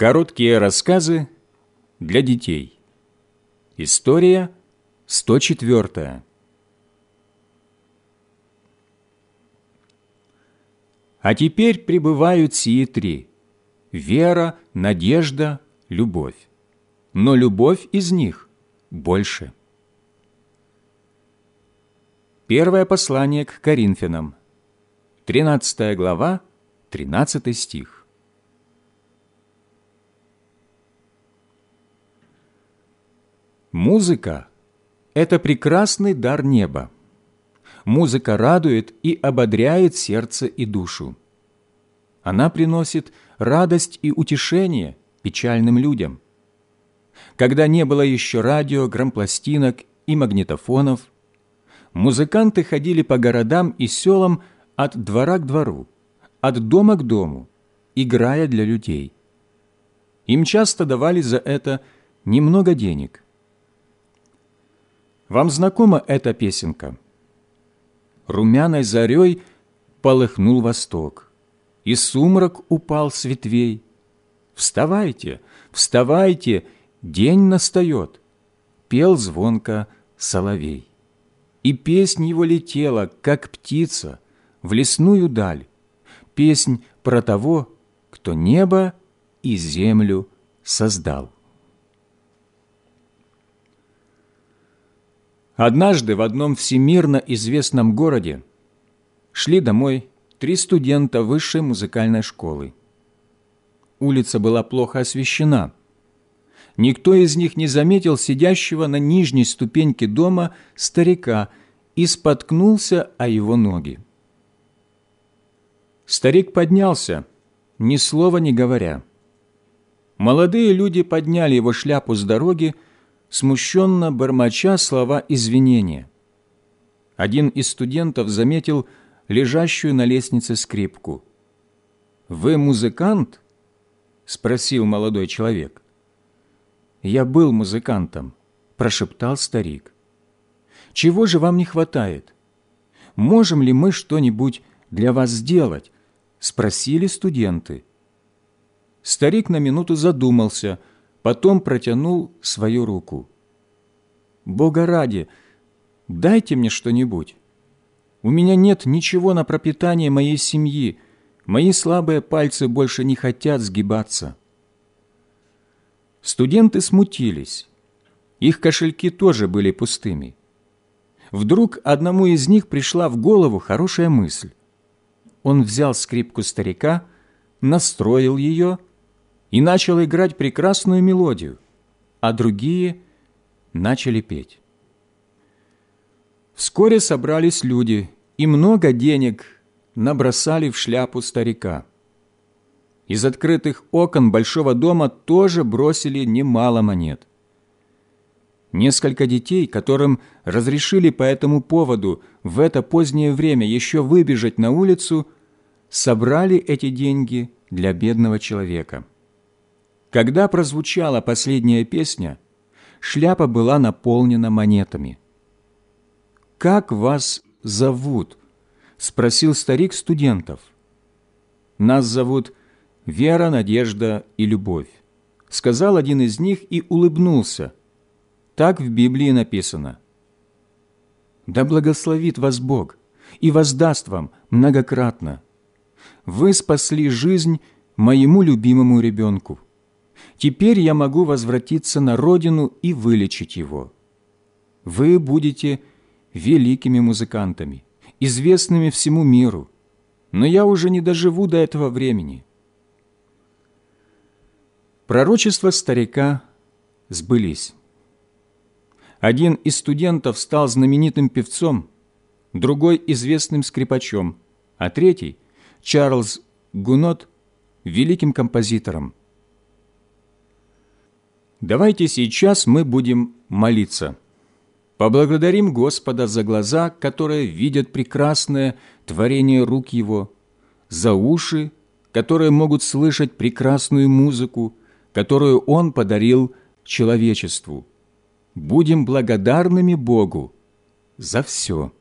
Короткие рассказы для детей. История 104. А теперь пребывают сии три – вера, надежда, любовь. Но любовь из них больше. Первое послание к Коринфянам, 13 глава, 13 стих. Музыка – это прекрасный дар неба. Музыка радует и ободряет сердце и душу. Она приносит радость и утешение печальным людям. Когда не было еще радио, грампластинок и магнитофонов, музыканты ходили по городам и селам от двора к двору, от дома к дому, играя для людей. Им часто давали за это немного денег – вам знакома эта песенка? Румяной зарей полыхнул восток, И сумрак упал с ветвей. Вставайте, вставайте, день настает, Пел звонко соловей. И песнь его летела, как птица, В лесную даль, Песнь про того, кто небо и землю создал. Однажды в одном всемирно известном городе шли домой три студента высшей музыкальной школы. Улица была плохо освещена. Никто из них не заметил сидящего на нижней ступеньке дома старика и споткнулся о его ноги. Старик поднялся, ни слова не говоря. Молодые люди подняли его шляпу с дороги, смущенно бормоча слова извинения. Один из студентов заметил лежащую на лестнице скрипку. «Вы музыкант?» – спросил молодой человек. «Я был музыкантом», – прошептал старик. «Чего же вам не хватает? Можем ли мы что-нибудь для вас сделать?» – спросили студенты. Старик на минуту задумался – потом протянул свою руку. «Бога ради, дайте мне что-нибудь. У меня нет ничего на пропитание моей семьи, мои слабые пальцы больше не хотят сгибаться». Студенты смутились. Их кошельки тоже были пустыми. Вдруг одному из них пришла в голову хорошая мысль. Он взял скрипку старика, настроил ее и начал играть прекрасную мелодию, а другие начали петь. Вскоре собрались люди, и много денег набросали в шляпу старика. Из открытых окон большого дома тоже бросили немало монет. Несколько детей, которым разрешили по этому поводу в это позднее время еще выбежать на улицу, собрали эти деньги для бедного человека. Когда прозвучала последняя песня, шляпа была наполнена монетами. «Как вас зовут?» – спросил старик студентов. «Нас зовут Вера, Надежда и Любовь», – сказал один из них и улыбнулся. Так в Библии написано. «Да благословит вас Бог и воздаст вам многократно. Вы спасли жизнь моему любимому ребенку». Теперь я могу возвратиться на родину и вылечить его. Вы будете великими музыкантами, известными всему миру, но я уже не доживу до этого времени. Пророчества старика сбылись. Один из студентов стал знаменитым певцом, другой – известным скрипачом, а третий – Чарльз Гунот – великим композитором – Давайте сейчас мы будем молиться. Поблагодарим Господа за глаза, которые видят прекрасное творение рук Его, за уши, которые могут слышать прекрасную музыку, которую Он подарил человечеству. Будем благодарными Богу за все.